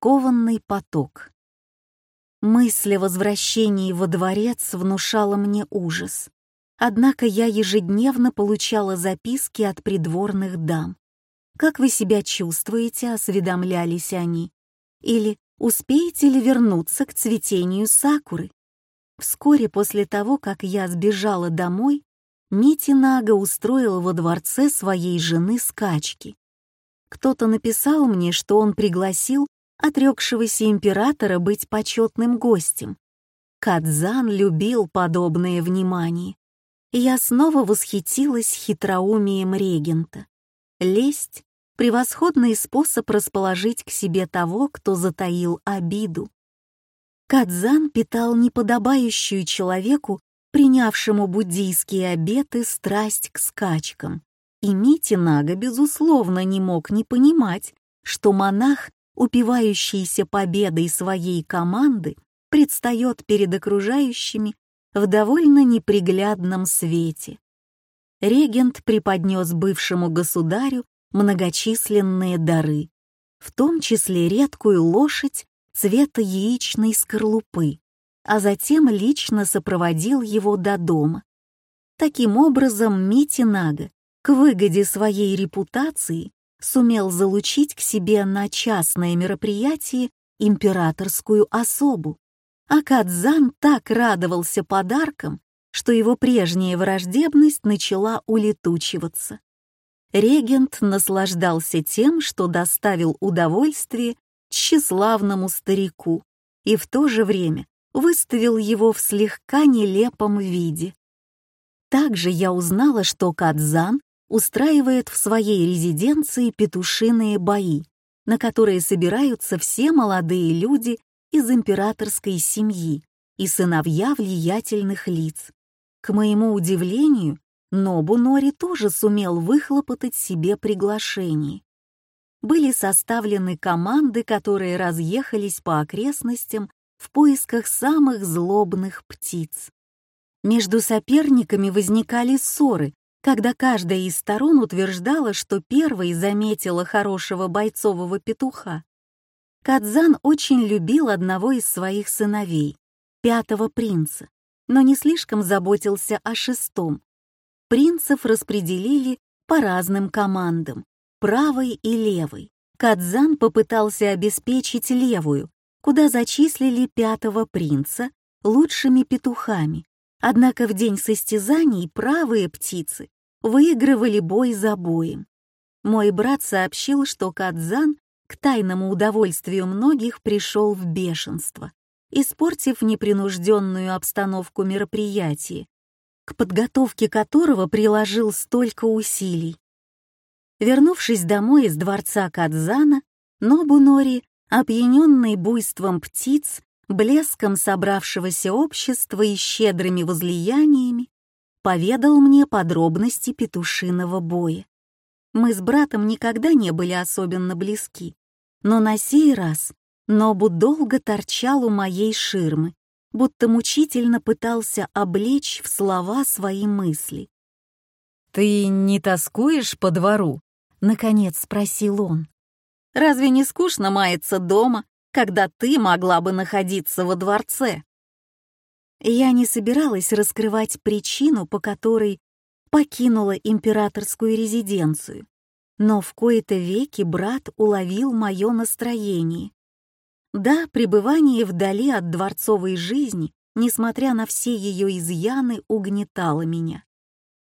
раскованный поток. Мысль о возвращении во дворец внушала мне ужас. Однако я ежедневно получала записки от придворных дам. «Как вы себя чувствуете?» — осведомлялись они. Или «Успеете ли вернуться к цветению сакуры?» Вскоре после того, как я сбежала домой, Мити Нага устроил во дворце своей жены скачки. Кто-то написал мне, что он пригласил отрекшегося императора быть почетным гостем. Кадзан любил подобное внимание. Я снова восхитилась хитроумием регента. Лесть — превосходный способ расположить к себе того, кто затаил обиду. Кадзан питал неподобающую человеку, принявшему буддийские обеты, страсть к скачкам. И Митинага, безусловно, не мог не понимать, что монах упивающийся победой своей команды, предстает перед окружающими в довольно неприглядном свете. Регент преподнес бывшему государю многочисленные дары, в том числе редкую лошадь цвета яичной скорлупы, а затем лично сопроводил его до дома. Таким образом, Мити Нага, к выгоде своей репутации, сумел залучить к себе на частное мероприятие императорскую особу. А Кадзан так радовался подаркам, что его прежняя враждебность начала улетучиваться. Регент наслаждался тем, что доставил удовольствие тщеславному старику и в то же время выставил его в слегка нелепом виде. Также я узнала, что Кадзан устраивает в своей резиденции петушиные бои, на которые собираются все молодые люди из императорской семьи и сыновья влиятельных лиц. К моему удивлению, Нобу Нори тоже сумел выхлопотать себе приглашение. Были составлены команды, которые разъехались по окрестностям в поисках самых злобных птиц. Между соперниками возникали ссоры, когда каждая из сторон утверждала, что первой заметила хорошего бойцового петуха. Кадзан очень любил одного из своих сыновей, пятого принца, но не слишком заботился о шестом. Принцев распределили по разным командам, правой и левой. Кадзан попытался обеспечить левую, куда зачислили пятого принца лучшими петухами, Однако в день состязаний правые птицы выигрывали бой за боем. Мой брат сообщил, что Кадзан к тайному удовольствию многих пришел в бешенство, испортив непринужденную обстановку мероприятия, к подготовке которого приложил столько усилий. Вернувшись домой из дворца Кадзана, Нобунори, опьяненный буйством птиц, блеском собравшегося общества и щедрыми возлияниями, поведал мне подробности петушиного боя. Мы с братом никогда не были особенно близки, но на сей раз Нобу долго торчал у моей ширмы, будто мучительно пытался облечь в слова свои мысли. «Ты не тоскуешь по двору?» — наконец спросил он. «Разве не скучно маяться дома когда ты могла бы находиться во дворце. Я не собиралась раскрывать причину, по которой покинула императорскую резиденцию, но в кои-то веки брат уловил мое настроение. Да, пребывание вдали от дворцовой жизни, несмотря на все ее изъяны, угнетало меня.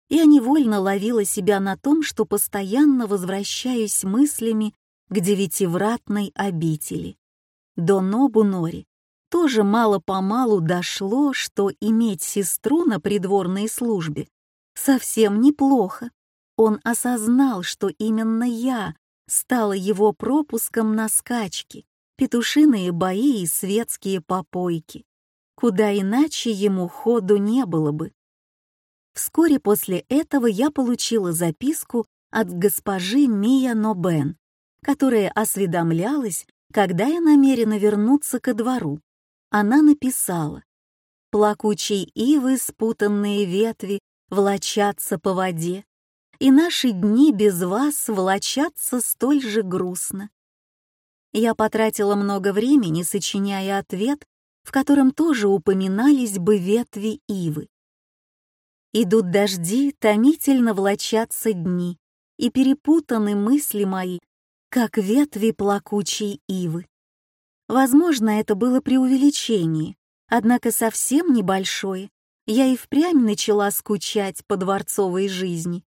Я невольно ловила себя на том, что постоянно возвращаюсь мыслями к девятивратной обители. До Нобунори тоже мало-помалу дошло, что иметь сестру на придворной службе совсем неплохо. Он осознал, что именно я стала его пропуском на скачки, петушиные бои и светские попойки. Куда иначе ему ходу не было бы. Вскоре после этого я получила записку от госпожи Мия Нобен, которая осведомлялась когда я намерена вернуться ко двору, она написала «Плакучие ивы, спутанные ветви, влачатся по воде, и наши дни без вас влачатся столь же грустно». Я потратила много времени, сочиняя ответ, в котором тоже упоминались бы ветви ивы. Идут дожди, томительно влачатся дни, и перепутаны мысли мои, как ветви плакучей ивы. Возможно, это было преувеличение, однако совсем небольшое. Я и впрямь начала скучать по дворцовой жизни.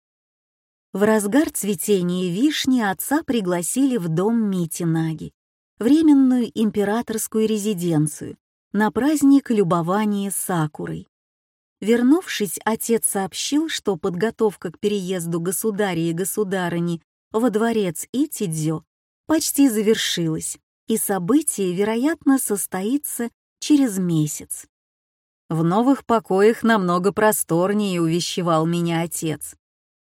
В разгар цветения вишни отца пригласили в дом Митинаги, временную императорскую резиденцию, на праздник любования сакурой. Вернувшись, отец сообщил, что подготовка к переезду государя и государыни во дворец Итидзё почти завершилась, и событие, вероятно, состоится через месяц. «В новых покоях намного просторнее», — увещевал меня отец.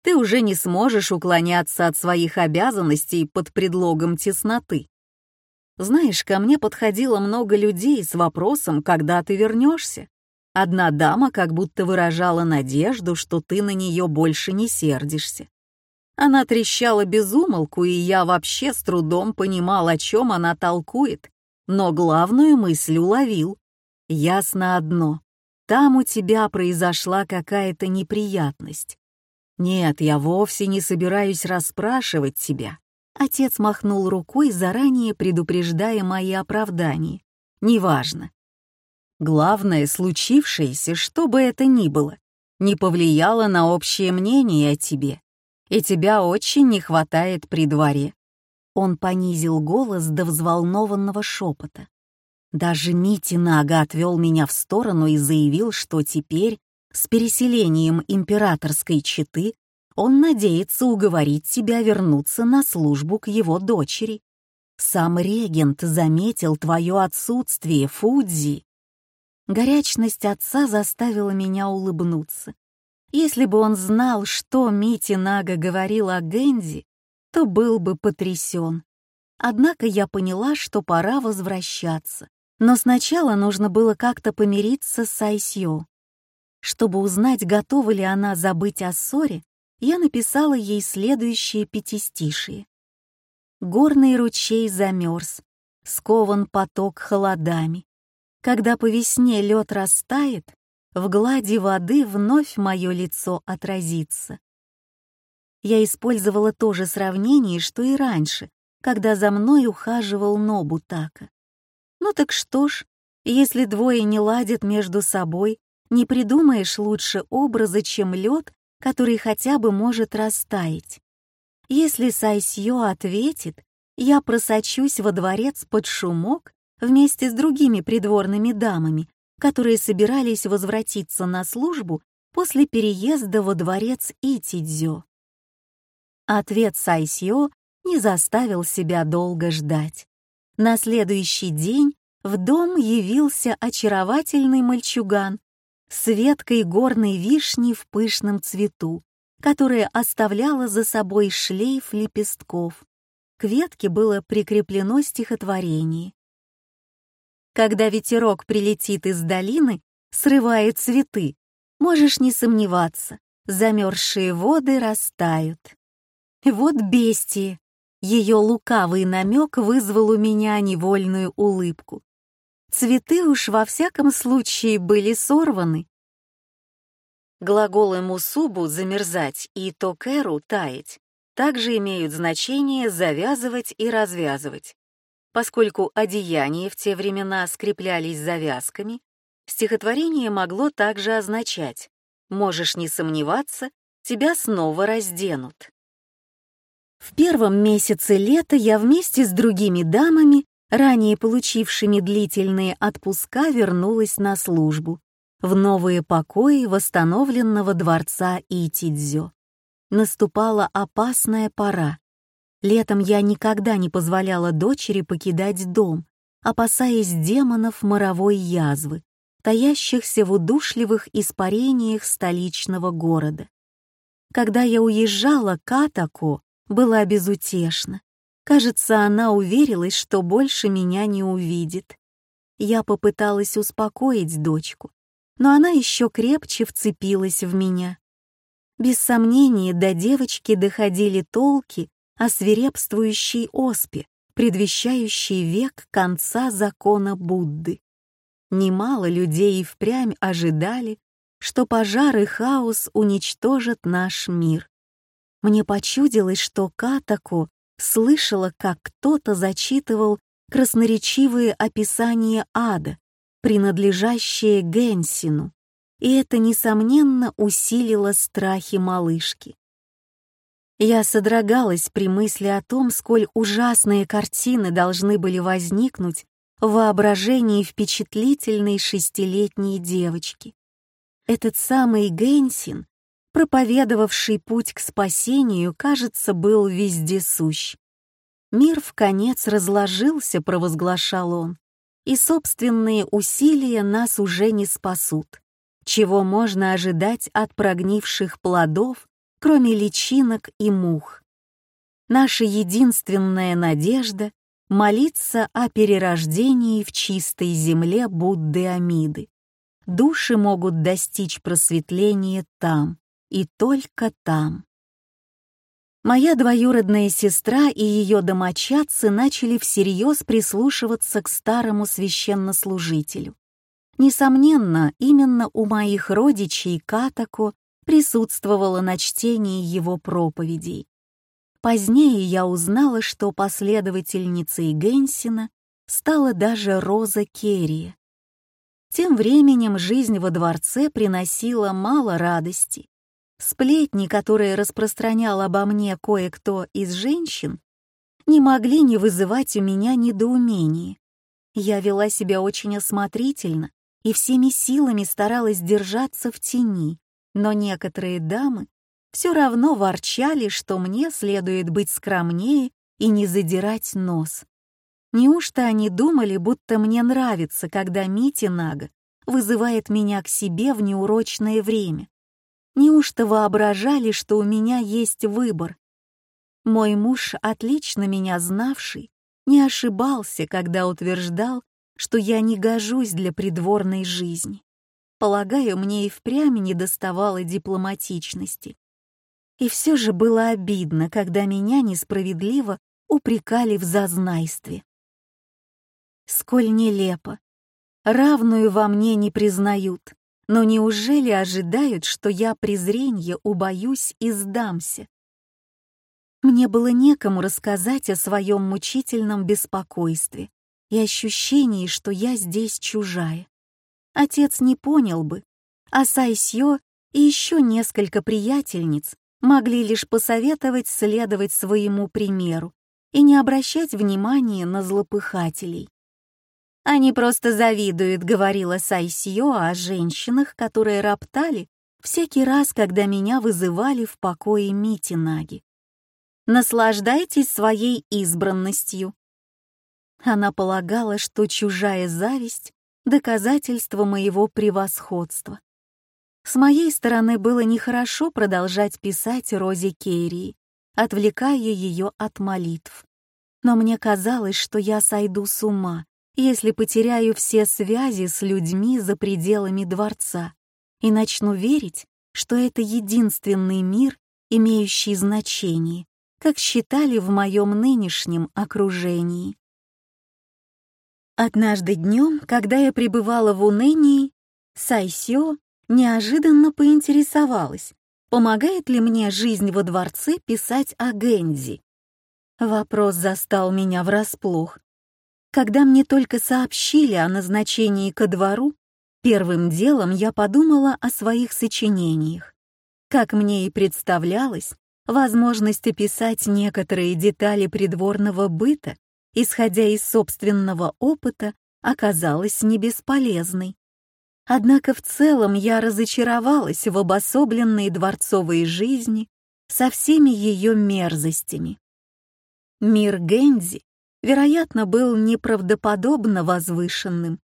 «Ты уже не сможешь уклоняться от своих обязанностей под предлогом тесноты. Знаешь, ко мне подходило много людей с вопросом, когда ты вернешься. Одна дама как будто выражала надежду, что ты на нее больше не сердишься. Она трещала без умолку, и я вообще с трудом понимал, о чем она толкует, но главную мысль уловил. Ясно одно. Там у тебя произошла какая-то неприятность. Нет, я вовсе не собираюсь расспрашивать тебя. Отец махнул рукой, заранее предупреждая мои оправдания. Неважно. Главное, случившееся, что бы это ни было, не повлияло на общее мнение о тебе, и тебя очень не хватает при дворе». Он понизил голос до взволнованного шепота. Даже Мити Нага отвел меня в сторону и заявил, что теперь, с переселением императорской четы, он надеется уговорить тебя вернуться на службу к его дочери. Сам регент заметил твое отсутствие, Фудзи. Горячность отца заставила меня улыбнуться. Если бы он знал, что Мити Нага говорил о Гэнди, то был бы потрясен. Однако я поняла, что пора возвращаться. Но сначала нужно было как-то помириться с Айсьё. Чтобы узнать, готова ли она забыть о ссоре, я написала ей следующее пятистишие. Горный ручей замерз, скован поток холодами. Когда по весне лед растает, в глади воды вновь мое лицо отразится. Я использовала то же сравнение, что и раньше, когда за мной ухаживал Нобутака. Ну так что ж, если двое не ладят между собой, не придумаешь лучше образа, чем лед, который хотя бы может растаять. Если Сайсьё ответит, я просочусь во дворец под шумок вместе с другими придворными дамами, которые собирались возвратиться на службу после переезда во дворец Итидзё. Ответ Сайсьё не заставил себя долго ждать. На следующий день в дом явился очаровательный мальчуган с веткой горной вишни в пышном цвету, которая оставляла за собой шлейф лепестков. К ветке было прикреплено стихотворение. Когда ветерок прилетит из долины, срывает цветы, можешь не сомневаться, замерзшие воды растают. Вот бестие! Ее лукавый намек вызвал у меня невольную улыбку. Цветы уж во всяком случае были сорваны. Глаголы мусубу «замерзать» и токеру «таять» также имеют значение «завязывать» и «развязывать». Поскольку одеяния в те времена скреплялись завязками, стихотворение могло также означать «можешь не сомневаться, тебя снова разденут». В первом месяце лета я вместе с другими дамами, ранее получившими длительные отпуска, вернулась на службу в новые покои восстановленного дворца Итидзё. Наступала опасная пора, Летом я никогда не позволяла дочери покидать дом, опасаясь демонов моровой язвы, таящихся в удушливых испарениях столичного города. Когда я уезжала, Катако была безутешна. Кажется, она уверилась, что больше меня не увидит. Я попыталась успокоить дочку, но она еще крепче вцепилась в меня. Без сомнения, до девочки доходили толки о свирепствующей оспе, предвещающий век конца закона Будды. Немало людей и впрямь ожидали, что пожар и хаос уничтожат наш мир. Мне почудилось, что Катако слышала, как кто-то зачитывал красноречивые описания ада, принадлежащие Генсину, и это, несомненно, усилило страхи малышки. Я содрогалась при мысли о том, сколь ужасные картины должны были возникнуть в воображении впечатлительной шестилетней девочки. Этот самый Генсин, проповедовавший путь к спасению, кажется, был вездесущ. Мир в конец разложился, провозглашал он, и собственные усилия нас уже не спасут. Чего можно ожидать от прогнивших плодов, кроме личинок и мух? Наша единственная надежда — молиться о перерождении в чистой земле Будды Амиды. Души могут достичь просветления там и только там. Моя двоюродная сестра и ее домочадцы начали всерьез прислушиваться к старому священнослужителю. Несомненно, именно у моих родичей Катако присутствовала на чтении его проповедей. Позднее я узнала, что последовательницей Генсина стала даже Роза Керри. Тем временем жизнь во дворце приносила мало радости. Сплетни, которые распространял обо мне кое-кто из женщин, не могли не вызывать у меня недоумения. Я вела себя очень осмотрительно и всеми силами старалась держаться в тени, но некоторые дамы все равно ворчали, что мне следует быть скромнее и не задирать нос. Неужто они думали, будто мне нравится, когда Мити Нага вызывает меня к себе в неурочное время? Неужто воображали, что у меня есть выбор? Мой муж, отлично меня знавший, не ошибался, когда утверждал, что я не гожусь для придворной жизни. Полагаю, мне и впрямь не доставало дипломатичности. И все же было обидно, когда меня несправедливо упрекали в зазнайстве. Сколь нелепо. Равную во мне не признают. Но неужели ожидают, что я презренье убоюсь и сдамся? Мне было некому рассказать о своем мучительном беспокойстве и ощущении, что я здесь чужая. Отец не понял бы, а Сайсьё и еще несколько приятельниц могли лишь посоветовать следовать своему примеру и не обращать внимания на злопыхателей. «Они просто завидуют», — говорила Сайсио о женщинах, которые роптали всякий раз, когда меня вызывали в покое Митинаги. «Наслаждайтесь своей избранностью». Она полагала, что чужая зависть — доказательство моего превосходства. С моей стороны было нехорошо продолжать писать Розе Керри, отвлекая ее от молитв. Но мне казалось, что я сойду с ума, если потеряю все связи с людьми за пределами дворца и начну верить, что это единственный мир, имеющий значение, как считали в моем нынешнем окружении. Однажды днем, когда я пребывала в унынии, Сайсё неожиданно поинтересовалась, помогает ли мне жизнь во дворце писать о Гэнзи. Вопрос застал меня врасплох, когда мне только сообщили о назначении ко двору, первым делом я подумала о своих сочинениях. Как мне и представлялось, возможность описать некоторые детали придворного быта, исходя из собственного опыта, оказалась не бесполезной. Однако в целом я разочаровалась в обособленной дворцовой жизни со всеми ее мерзостями. Мир Гензи вероятно, был неправдоподобно возвышенным.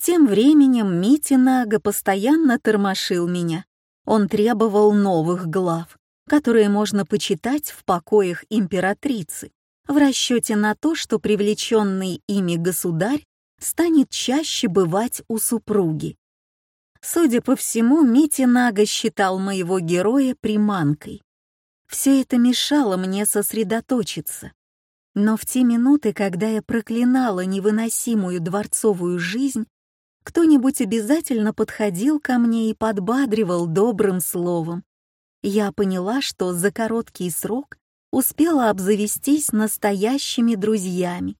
Тем временем Митинага постоянно тормошил меня. Он требовал новых глав, которые можно почитать в покоях императрицы, в расчете на то, что привлеченный ими государь станет чаще бывать у супруги. Судя по всему, Митинага считал моего героя приманкой. Все это мешало мне сосредоточиться. Но в те минуты, когда я проклинала невыносимую дворцовую жизнь, кто-нибудь обязательно подходил ко мне и подбадривал добрым словом. Я поняла, что за короткий срок успела обзавестись настоящими друзьями,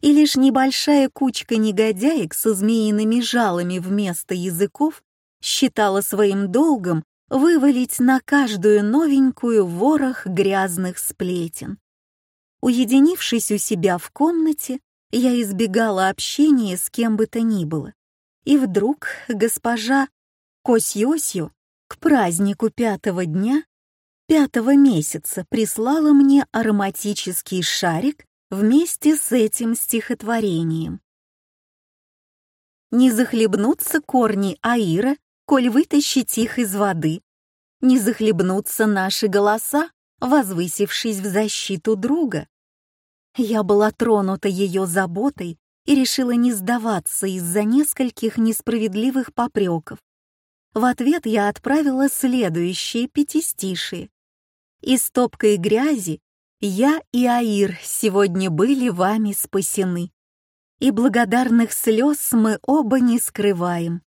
и лишь небольшая кучка негодяек со змеиными жалами вместо языков считала своим долгом вывалить на каждую новенькую ворох грязных сплетен. Уединившись у себя в комнате, я избегала общения с кем бы то ни было. И вдруг госпожа Косьосью к празднику пятого дня пятого месяца прислала мне ароматический шарик вместе с этим стихотворением. Не захлебнутся корни Аира, коль вытащить их из воды. Не захлебнутся наши голоса, возвысившись в защиту друга. Я была тронута ее заботой и решила не сдаваться из-за нескольких несправедливых попреков. В ответ я отправила следующие пятистишие. «Из топкой грязи я и Аир сегодня были вами спасены, и благодарных слез мы оба не скрываем».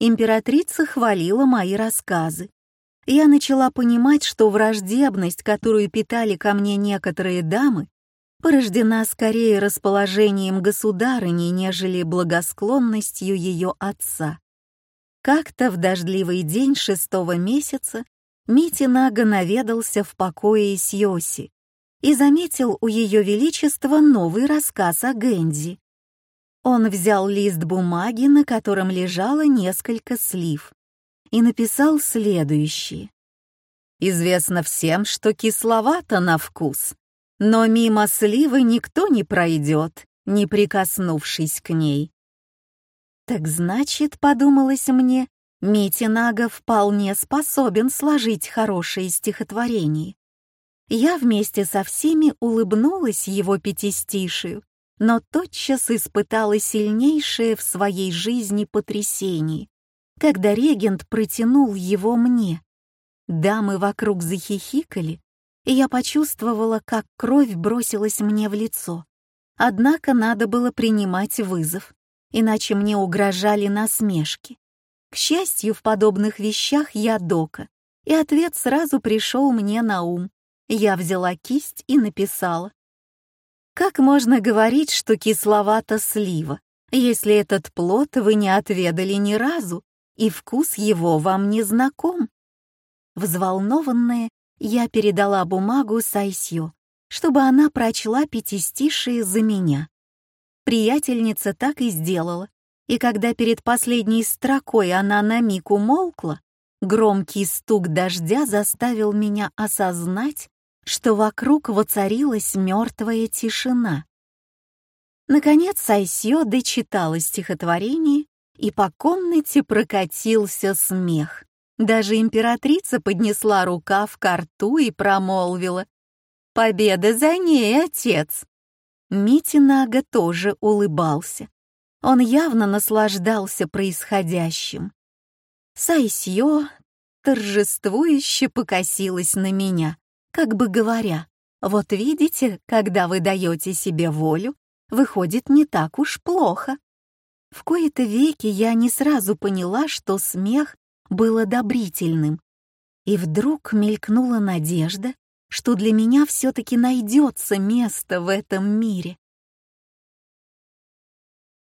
Императрица хвалила мои рассказы я начала понимать, что враждебность, которую питали ко мне некоторые дамы, порождена скорее расположением государыни, нежели благосклонностью ее отца. Как-то в дождливый день шестого месяца Мити Нага наведался в покое Сьоси и заметил у Ее Величества новый рассказ о Гэнди. Он взял лист бумаги, на котором лежало несколько слив, и написал следующее. «Известно всем, что кисловато на вкус, но мимо сливы никто не пройдет, не прикоснувшись к ней». Так значит, подумалось мне, Митинага вполне способен сложить хорошее стихотворение. Я вместе со всеми улыбнулась его пятистишию, но тотчас испытала сильнейшее в своей жизни потрясение когда регент протянул его мне. Дамы вокруг захихикали, и я почувствовала, как кровь бросилась мне в лицо. Однако надо было принимать вызов, иначе мне угрожали насмешки. К счастью, в подобных вещах я дока, и ответ сразу пришел мне на ум. Я взяла кисть и написала. Как можно говорить, что кисловата слива, если этот плод вы не отведали ни разу и вкус его вам не знаком. Взволнованная, я передала бумагу Сайсью, чтобы она прочла пятистишие за меня. Приятельница так и сделала, и когда перед последней строкой она на миг умолкла, громкий стук дождя заставил меня осознать, что вокруг воцарилась мертвая тишина. Наконец Сайсьо дочитала стихотворение и по комнате прокатился смех. Даже императрица поднесла рукав к рту и промолвила. «Победа за ней, отец!» Митинага тоже улыбался. Он явно наслаждался происходящим. Сайсьё торжествующе покосилась на меня, как бы говоря, «Вот видите, когда вы даете себе волю, выходит не так уж плохо». В кои-то веки я не сразу поняла, что смех был одобрительным. И вдруг мелькнула надежда, что для меня все-таки найдется место в этом мире.